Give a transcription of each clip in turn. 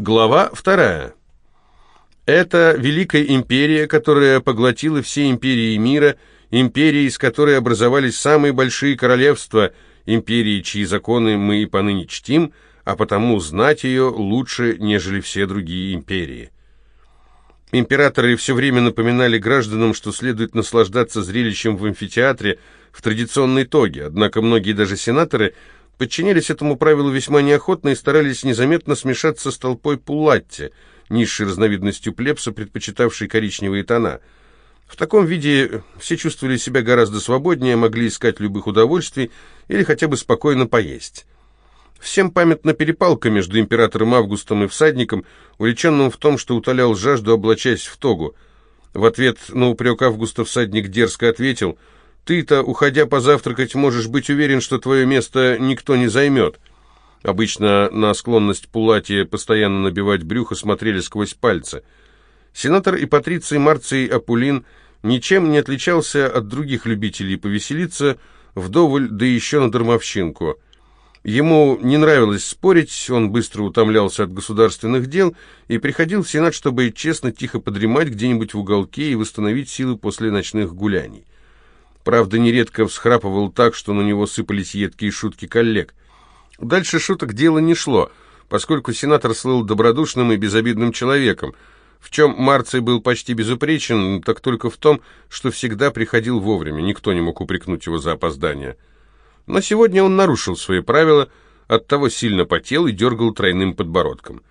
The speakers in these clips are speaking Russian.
Глава вторая. Это великая империя, которая поглотила все империи мира, империи, из которой образовались самые большие королевства, империи, чьи законы мы и поныне чтим, а потому знать ее лучше, нежели все другие империи. Императоры все время напоминали гражданам, что следует наслаждаться зрелищем в амфитеатре в традиционной тоге, однако многие даже сенаторы – подчинялись этому правилу весьма неохотно и старались незаметно смешаться с толпой пулатти, низшей разновидностью плебса, предпочитавшей коричневые тона. В таком виде все чувствовали себя гораздо свободнее, могли искать любых удовольствий или хотя бы спокойно поесть. Всем памятна перепалка между императором Августом и всадником, увлеченным в том, что утолял жажду, облачаясь в тогу. В ответ на упрек Августа всадник дерзко ответил – ты-то, уходя позавтракать, можешь быть уверен, что твое место никто не займет. Обычно на склонность Пулати постоянно набивать брюхо смотрели сквозь пальцы. Сенатор и патриций Марций Апулин ничем не отличался от других любителей повеселиться вдоволь, да еще на дармовщинку. Ему не нравилось спорить, он быстро утомлялся от государственных дел и приходил в Сенат, чтобы честно тихо подремать где-нибудь в уголке и восстановить силы после ночных гуляний. Правда, нередко всхрапывал так, что на него сыпались едкие шутки коллег. Дальше шуток дело не шло, поскольку сенатор слыл добродушным и безобидным человеком, в чем Марций был почти безупречен, так только в том, что всегда приходил вовремя, никто не мог упрекнуть его за опоздание. Но сегодня он нарушил свои правила, оттого сильно потел и дергал тройным подбородком.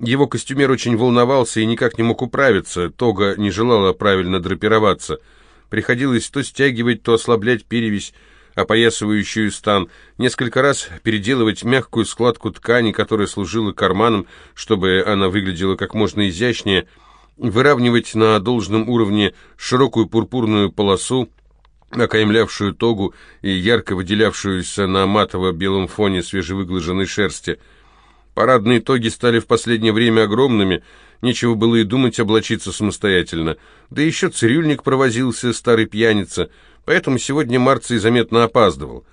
Его костюмер очень волновался и никак не мог управиться, тога не желала правильно драпироваться – Приходилось то стягивать, то ослаблять перевязь, опоясывающую стан, несколько раз переделывать мягкую складку ткани, которая служила карманом, чтобы она выглядела как можно изящнее, выравнивать на должном уровне широкую пурпурную полосу, окаймлявшую тогу и ярко выделявшуюся на матово-белом фоне свежевыглаженной шерсти. Парадные тоги стали в последнее время огромными – Нечего было и думать облачиться самостоятельно. Да еще цирюльник провозился, старый пьяница, поэтому сегодня Марций заметно опаздывал.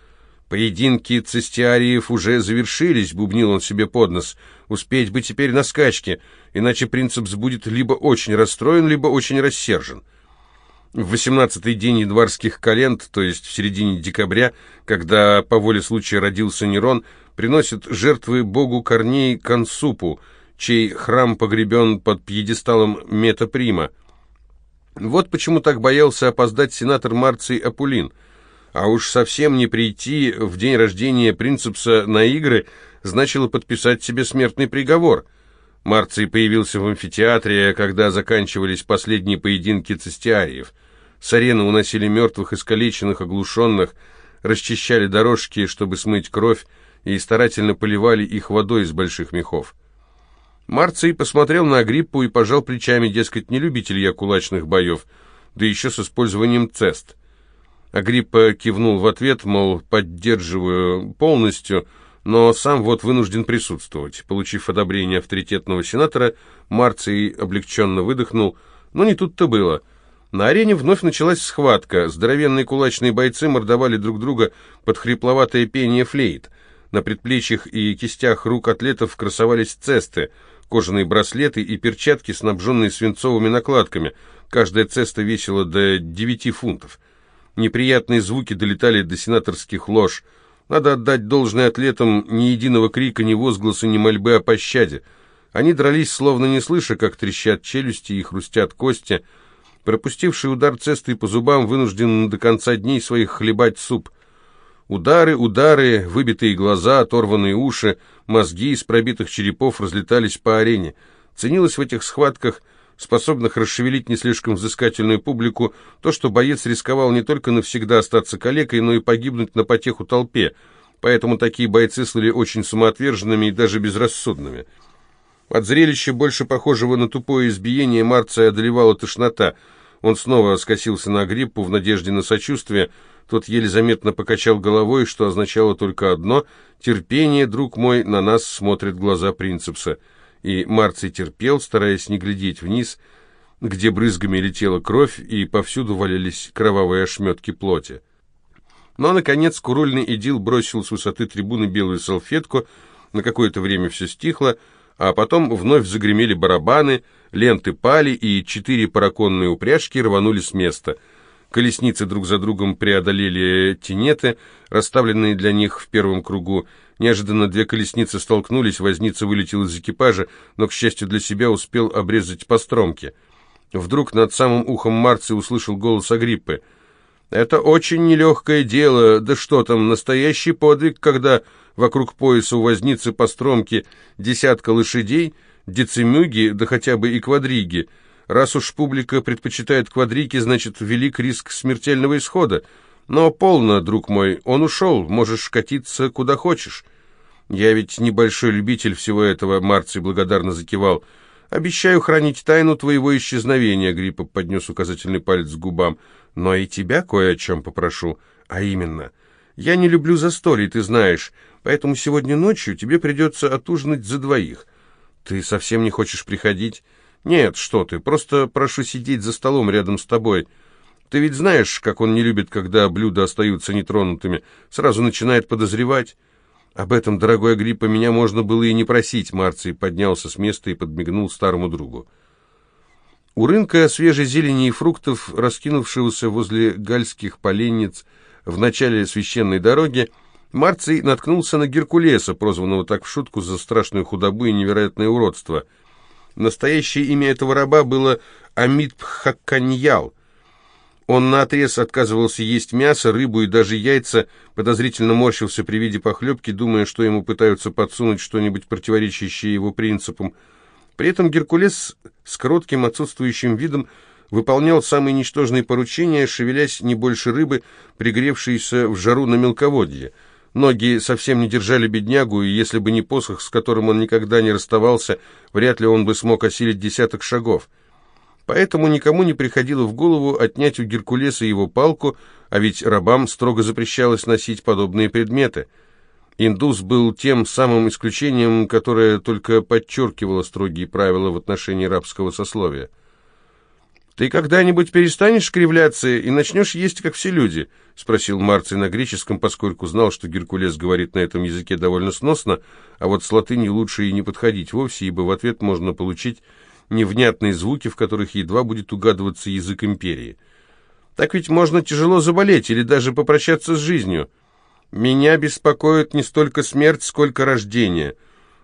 «Поединки цистиариев уже завершились», — бубнил он себе под нос. «Успеть бы теперь на скачке, иначе принцепс будет либо очень расстроен, либо очень рассержен». В восемнадцатый день едварских календ, то есть в середине декабря, когда по воле случая родился Нерон, приносят жертвы богу корней Консупу — чей храм погребен под пьедесталом Метаприма. Вот почему так боялся опоздать сенатор Марций Апулин. А уж совсем не прийти в день рождения Принцепса на игры значило подписать себе смертный приговор. Марций появился в амфитеатре, когда заканчивались последние поединки цистиариев. С арены уносили мертвых, искалеченных, оглушенных, расчищали дорожки, чтобы смыть кровь, и старательно поливали их водой из больших мехов. Марций посмотрел на Агриппу и пожал плечами, дескать, не любитель я кулачных боев, да еще с использованием цест. Агриппа кивнул в ответ, мол, поддерживаю полностью, но сам вот вынужден присутствовать. Получив одобрение авторитетного сенатора, Марций облегченно выдохнул, но не тут-то было. На арене вновь началась схватка. Здоровенные кулачные бойцы мордовали друг друга под хрипловатое пение флейт. На предплечьях и кистях рук атлетов красовались цесты — кожаные браслеты и перчатки, снабженные свинцовыми накладками. Каждая цеста весила до 9 фунтов. Неприятные звуки долетали до сенаторских лож. Надо отдать должное атлетам ни единого крика, ни возгласа, ни мольбы о пощаде. Они дрались, словно не слыша, как трещат челюсти и хрустят кости. Пропустивший удар цесты по зубам вынужден до конца дней своих хлебать суп – Удары, удары, выбитые глаза, оторванные уши, мозги из пробитых черепов разлетались по арене. Ценилось в этих схватках, способных расшевелить не слишком взыскательную публику, то, что боец рисковал не только навсегда остаться калекой, но и погибнуть на потеху толпе, поэтому такие бойцы слыли очень самоотверженными и даже безрассудными. От зрелища, больше похожего на тупое избиение, Марция одолевала тошнота. Он снова скосился на гриппу в надежде на сочувствие, тот еле заметно покачал головой, что означало только одно «Терпение, друг мой, на нас смотрят глаза Принцепса». И Марций терпел, стараясь не глядеть вниз, где брызгами летела кровь и повсюду валялись кровавые ошметки плоти. Но, наконец, курульный идил бросил с высоты трибуны белую салфетку, на какое-то время все стихло, а потом вновь загремели барабаны, ленты пали, и четыре параконные упряжки рванули с места — Колесницы друг за другом преодолели тенеты, расставленные для них в первом кругу. Неожиданно две колесницы столкнулись, возница вылетел из экипажа, но, к счастью для себя, успел обрезать по стромке. Вдруг над самым ухом Марци услышал голос Агриппы. «Это очень нелегкое дело, да что там, настоящий подвиг, когда вокруг пояса у возницы по стромке десятка лошадей, децимюги, да хотя бы и квадриги». Раз уж публика предпочитает квадрики, значит, велик риск смертельного исхода. Но полно, друг мой, он ушел, можешь катиться куда хочешь. Я ведь небольшой любитель всего этого, Марций благодарно закивал. Обещаю хранить тайну твоего исчезновения, Гриппа поднес указательный палец к губам. Но и тебя кое о чем попрошу. А именно, я не люблю застолий, ты знаешь, поэтому сегодня ночью тебе придется отужинать за двоих. Ты совсем не хочешь приходить?» «Нет, что ты, просто прошу сидеть за столом рядом с тобой. Ты ведь знаешь, как он не любит, когда блюда остаются нетронутыми. Сразу начинает подозревать». «Об этом, дорогой Агриппа, меня можно было и не просить», — Марций поднялся с места и подмигнул старому другу. У рынка свежей зелени и фруктов, раскинувшегося возле гальских поленниц в начале священной дороги, Марций наткнулся на Геркулеса, прозванного так в шутку за страшную худобу и невероятное уродство — Настоящее имя этого раба было Амид Пхакканьял. Он наотрез отказывался есть мясо, рыбу и даже яйца, подозрительно морщился при виде похлебки, думая, что ему пытаются подсунуть что-нибудь противоречащее его принципам. При этом Геркулес с коротким отсутствующим видом выполнял самые ничтожные поручения, шевелясь не больше рыбы, пригревшейся в жару на мелководье – Ноги совсем не держали беднягу, и если бы не посох, с которым он никогда не расставался, вряд ли он бы смог осилить десяток шагов. Поэтому никому не приходило в голову отнять у Геркулеса его палку, а ведь рабам строго запрещалось носить подобные предметы. Индус был тем самым исключением, которое только подчеркивало строгие правила в отношении рабского сословия. «Ты когда-нибудь перестанешь кривляться и начнешь есть, как все люди?» — спросил Марций на греческом, поскольку знал, что Геркулес говорит на этом языке довольно сносно, а вот с латыни лучше и не подходить вовсе, ибо в ответ можно получить невнятные звуки, в которых едва будет угадываться язык империи. «Так ведь можно тяжело заболеть или даже попрощаться с жизнью. Меня беспокоит не столько смерть, сколько рождение».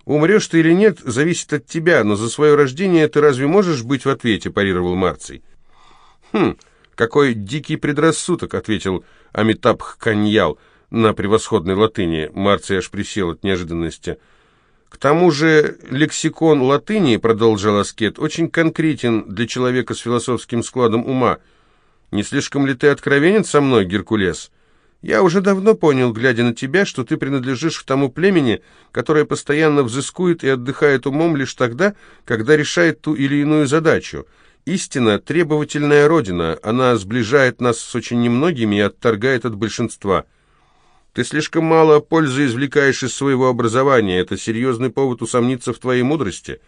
«Умрешь ты или нет, зависит от тебя, но за свое рождение ты разве можешь быть в ответе?» – парировал Марций. «Хм, какой дикий предрассудок!» – ответил Амитабх Каньял на превосходной латыни. Марций аж присел от неожиданности. «К тому же лексикон латыни, – продолжил Аскет, – очень конкретен для человека с философским складом ума. Не слишком ли ты откровенен со мной, Геркулес?» Я уже давно понял, глядя на тебя, что ты принадлежишь к тому племени, которое постоянно взыскует и отдыхает умом лишь тогда, когда решает ту или иную задачу. Истина — требовательная родина, она сближает нас с очень немногими и отторгает от большинства. Ты слишком мало пользы извлекаешь из своего образования, это серьезный повод усомниться в твоей мудрости».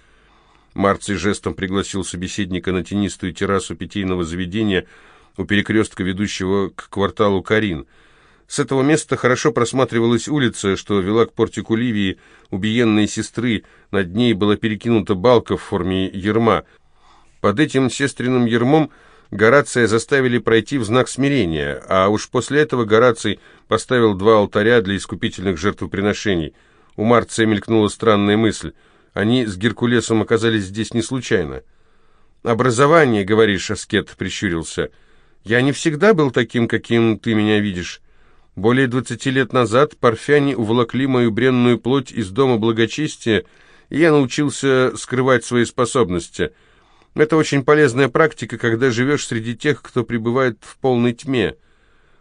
Марций жестом пригласил собеседника на тенистую террасу питейного заведения у перекрестка, ведущего к кварталу Карин — с этого места хорошо просматривалась улица, что вела к портику Ливии, убиенной сестры. Над ней была перекинута балка в форме ерма. Под этим сестренным ермом Горация заставили пройти в знак смирения, а уж после этого Гораций поставил два алтаря для искупительных жертвоприношений. У Марция мелькнула странная мысль. Они с Геркулесом оказались здесь не случайно. «Образование, — говоришь, — Аскет прищурился. Я не всегда был таким, каким ты меня видишь». Более 20 лет назад парфяне уволокли мою бренную плоть из дома благочестия, и я научился скрывать свои способности. Это очень полезная практика, когда живешь среди тех, кто пребывает в полной тьме.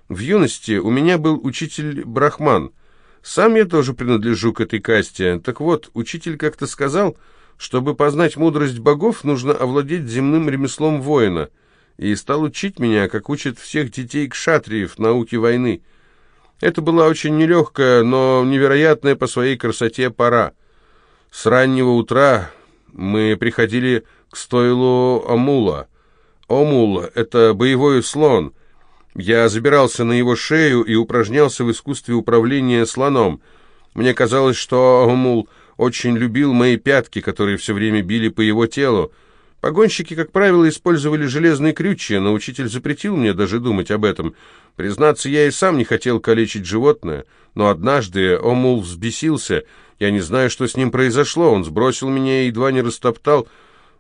В юности у меня был учитель Брахман. Сам я тоже принадлежу к этой касте. Так вот, учитель как-то сказал, чтобы познать мудрость богов, нужно овладеть земным ремеслом воина, и стал учить меня, как учат всех детей кшатриев науке войны – это была очень нелегкая, но невероятная по своей красоте пора. С раннего утра мы приходили к стойлу Амула. Омул — это боевой слон. Я забирался на его шею и упражнялся в искусстве управления слоном. Мне казалось, что Омул очень любил мои пятки, которые все время били по его телу. Погонщики, как правило, использовали железные крючья, но учитель запретил мне даже думать об этом. Признаться, я и сам не хотел калечить животное, но однажды Омул взбесился. Я не знаю, что с ним произошло. Он сбросил меня и едва не растоптал.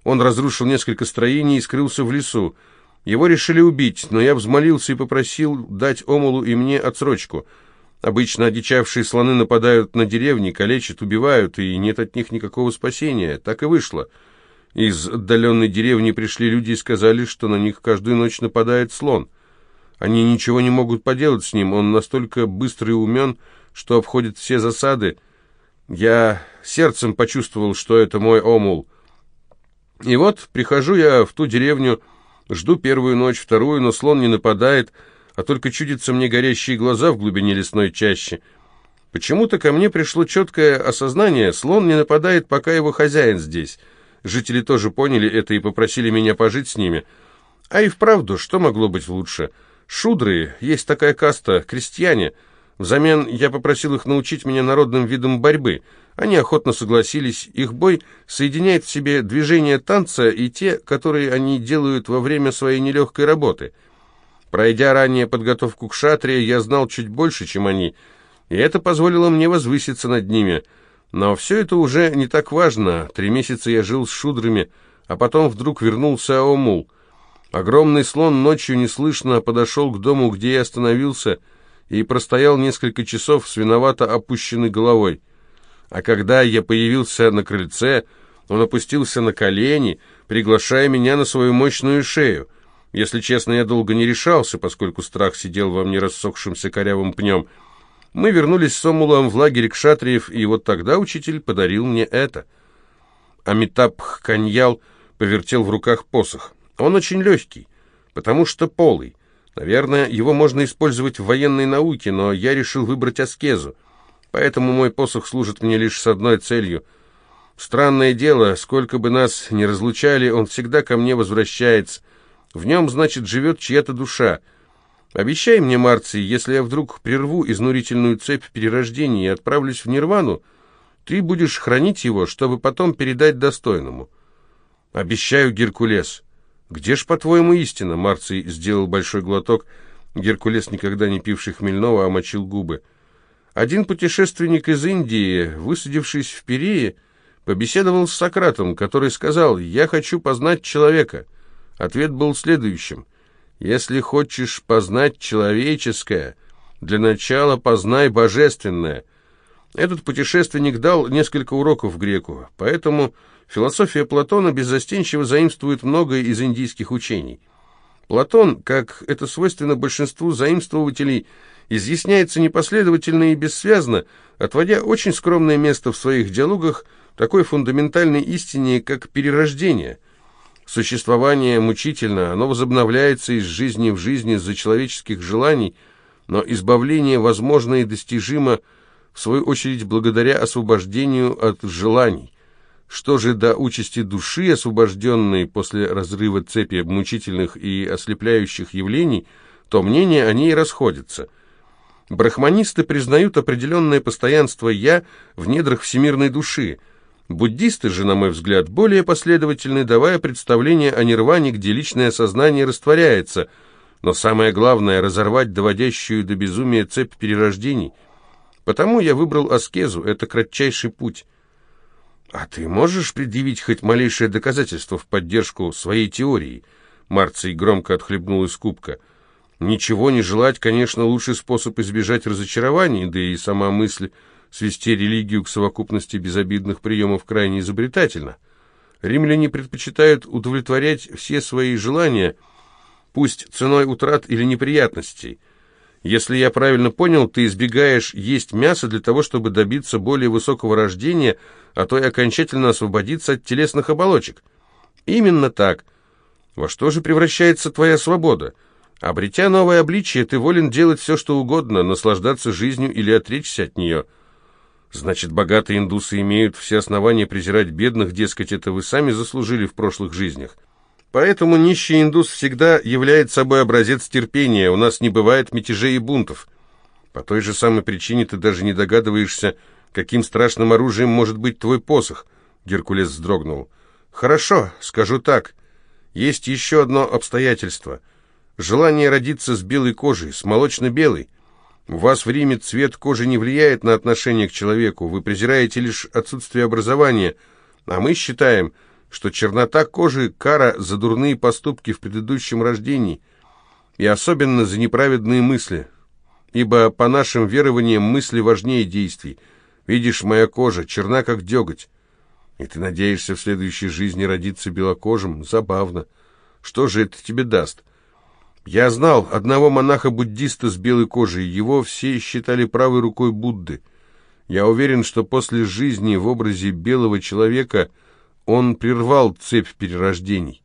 Он разрушил несколько строений и скрылся в лесу. Его решили убить, но я взмолился и попросил дать Омулу и мне отсрочку. Обычно одичавшие слоны нападают на деревни, калечат, убивают, и нет от них никакого спасения. Так и вышло». Из отдаленной деревни пришли люди и сказали, что на них каждую ночь нападает слон. Они ничего не могут поделать с ним, он настолько быстрый и умен, что обходит все засады. Я сердцем почувствовал, что это мой омул. И вот прихожу я в ту деревню, жду первую ночь, вторую, но слон не нападает, а только чудится мне горящие глаза в глубине лесной чащи. Почему-то ко мне пришло четкое осознание, слон не нападает, пока его хозяин здесь». Жители тоже поняли это и попросили меня пожить с ними. А и вправду, что могло быть лучше? Шудры, есть такая каста, крестьяне. Взамен я попросил их научить меня народным видам борьбы. Они охотно согласились. Их бой соединяет в себе движения танца и те, которые они делают во время своей нелегкой работы. Пройдя ранее подготовку к шатре, я знал чуть больше, чем они, и это позволило мне возвыситься над ними – но все это уже не так важно. Три месяца я жил с шудрами, а потом вдруг вернулся Аомул. Огромный слон ночью неслышно подошел к дому, где я остановился, и простоял несколько часов с виновато опущенной головой. А когда я появился на крыльце, он опустился на колени, приглашая меня на свою мощную шею. Если честно, я долго не решался, поскольку страх сидел во мне рассохшимся корявым пнем — мы вернулись с Омулом в лагерь к Шатриев, и вот тогда учитель подарил мне это. Амитабх Каньял повертел в руках посох. Он очень легкий, потому что полый. Наверное, его можно использовать в военной науке, но я решил выбрать аскезу. Поэтому мой посох служит мне лишь с одной целью. Странное дело, сколько бы нас ни разлучали, он всегда ко мне возвращается. В нем, значит, живет чья-то душа — Обещай мне, Марций, если я вдруг прерву изнурительную цепь перерождений и отправлюсь в Нирвану, ты будешь хранить его, чтобы потом передать достойному. Обещаю, Геркулес. Где ж, по-твоему, истина? Марций сделал большой глоток. Геркулес, никогда не пивший хмельного, омочил губы. Один путешественник из Индии, высадившись в Перее, побеседовал с Сократом, который сказал «Я хочу познать человека». Ответ был следующим – если хочешь познать человеческое, для начала познай божественное. Этот путешественник дал несколько уроков греку, поэтому философия Платона беззастенчиво заимствует многое из индийских учений. Платон, как это свойственно большинству заимствователей, изъясняется непоследовательно и бессвязно, отводя очень скромное место в своих диалогах такой фундаментальной истине, как перерождение – Существование мучительно, оно возобновляется из жизни в жизни из-за человеческих желаний, но избавление возможно и достижимо, в свою очередь, благодаря освобождению от желаний. Что же до участи души, освобожденной после разрыва цепи мучительных и ослепляющих явлений, то мнения о ней расходятся. Брахманисты признают определенное постоянство «я» в недрах всемирной души – Буддисты же, на мой взгляд, более последовательны, давая представление о нирване, где личное сознание растворяется, но самое главное – разорвать доводящую до безумия цепь перерождений. Потому я выбрал аскезу, это кратчайший путь. А ты можешь предъявить хоть малейшее доказательство в поддержку своей теории? Марций громко отхлебнул из кубка. Ничего не желать, конечно, лучший способ избежать разочарований, да и сама мысль – свести религию к совокупности безобидных приемов крайне изобретательно. Римляне предпочитают удовлетворять все свои желания, пусть ценой утрат или неприятностей. Если я правильно понял, ты избегаешь есть мясо для того, чтобы добиться более высокого рождения, а то и окончательно освободиться от телесных оболочек. Именно так. Во что же превращается твоя свобода? Обретя новое обличие, ты волен делать все, что угодно, наслаждаться жизнью или отречься от нее – Значит, богатые индусы имеют все основания презирать бедных, дескать, это вы сами заслужили в прошлых жизнях. Поэтому нищий индус всегда является собой образец терпения, у нас не бывает мятежей и бунтов. По той же самой причине ты даже не догадываешься, каким страшным оружием может быть твой посох. Геркулес вздрогнул. Хорошо, скажу так. Есть еще одно обстоятельство. Желание родиться с белой кожей, с молочно-белой. У вас в Риме цвет кожи не влияет на отношение к человеку, вы презираете лишь отсутствие образования, а мы считаем, что чернота кожи – кара за дурные поступки в предыдущем рождении, и особенно за неправедные мысли, ибо по нашим верованиям мысли важнее действий. Видишь, моя кожа черна, как деготь, и ты надеешься в следующей жизни родиться белокожим? Забавно. Что же это тебе даст?» Я знал одного монаха-буддиста с белой кожей, его все считали правой рукой Будды. Я уверен, что после жизни в образе белого человека он прервал цепь перерождений.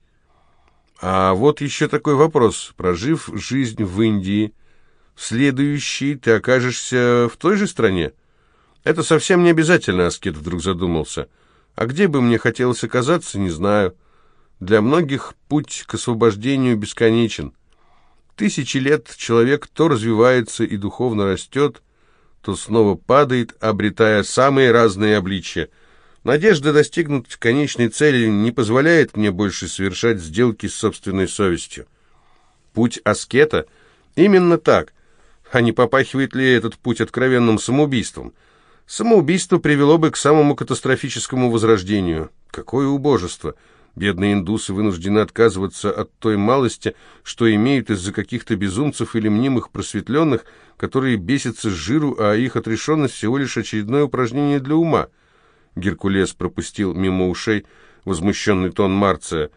А вот еще такой вопрос. Прожив жизнь в Индии, в следующей ты окажешься в той же стране? Это совсем не обязательно, Аскет вдруг задумался. А где бы мне хотелось оказаться, не знаю. Для многих путь к освобождению бесконечен. Тысячи лет человек то развивается и духовно растет, то снова падает, обретая самые разные обличия. Надежда достигнуть конечной цели не позволяет мне больше совершать сделки с собственной совестью. Путь аскета именно так, а не попахивает ли этот путь откровенным самоубийством? Самоубийство привело бы к самому катастрофическому возрождению. Какое убожество! Бедные индусы вынуждены отказываться от той малости, что имеют из-за каких-то безумцев или мнимых просветленных, которые бесятся с жиру, а их отрешенность всего лишь очередное упражнение для ума. Геркулес пропустил мимо ушей возмущенный тон Марция.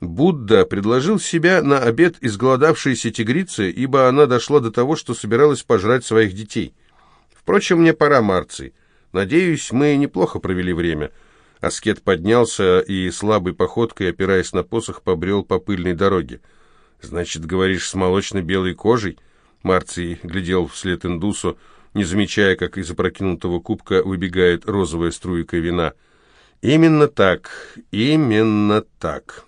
Будда предложил себя на обед изголодавшейся тигрице, ибо она дошла до того, что собиралась пожрать своих детей. Впрочем, мне пора, Марций. Надеюсь, мы неплохо провели время. Аскет поднялся и слабой походкой, опираясь на посох, побрел по пыльной дороге. «Значит, говоришь, с молочно-белой кожей?» Марций глядел вслед индусу, не замечая, как из опрокинутого кубка выбегает розовая струйка вина. «Именно так, именно так».